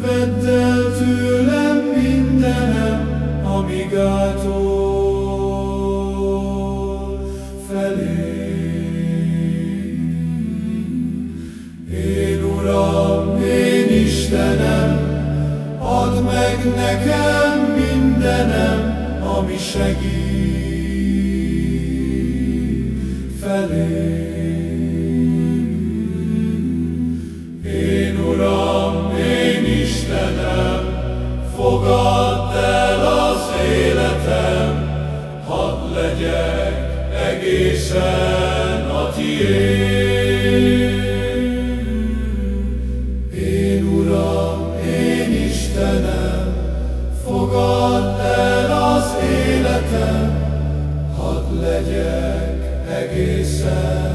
Vedd el tőlem mindenem, ami gátol felé. Én Uram, én Istenem, add meg nekem mindenem, ami segít. Legyek egészen a tiéd. Én Uram, én Istenem, fogadd el az életem, hadd legyek egészen